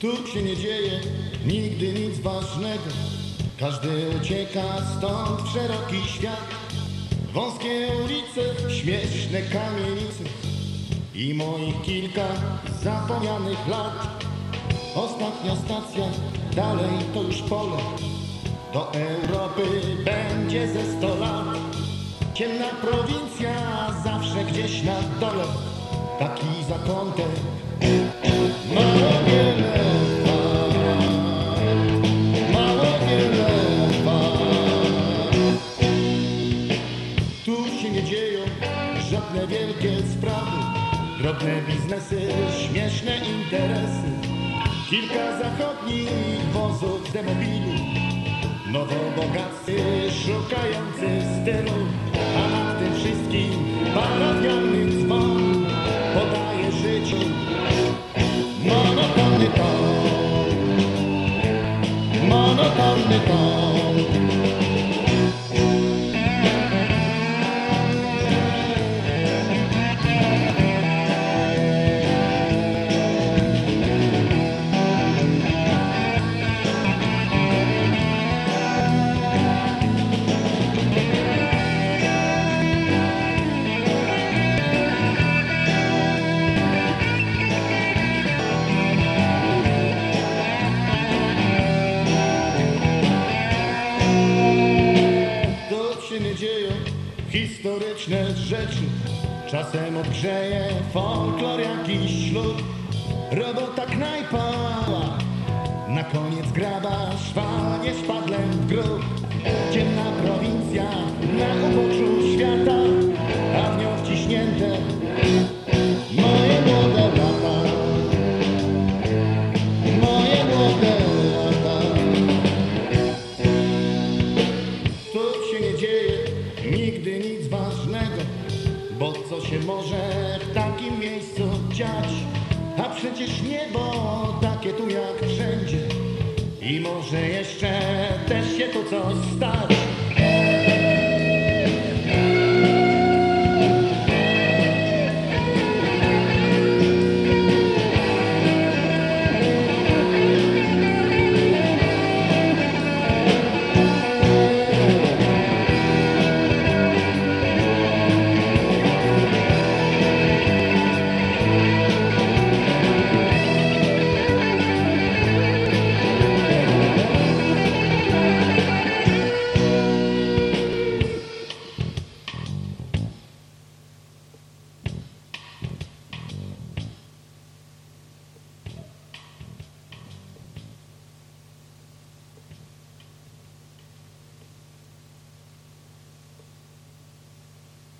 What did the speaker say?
Tu się nie dzieje nigdy nic ważnego. Każdy ucieka stąd w szeroki świat. Wąskie ulice, śmieszne kamienice i moich kilka zapomnianych lat. Ostatnia stacja, dalej to już pole. Do Europy będzie ze sto lat. Ciemna prowincja, zawsze gdzieś na dole. Taki zakątek, mało drobne biznesy, śmieszne interesy. Kilka zachodnich wozów demobilu, nowobogaccy szukający stylu, a nad tym wszystkim parafialny dzwon podaje życiu monotonny ton, monotonny ton. Historyczne rzeczy. Czasem odgrzeje folklor jakiś ślub. Robota knajpa, na koniec graba szwanie szpadlem w grób. Bo co się może w takim miejscu dziać? A przecież niebo takie tu jak wszędzie i może jeszcze też się tu coś stać.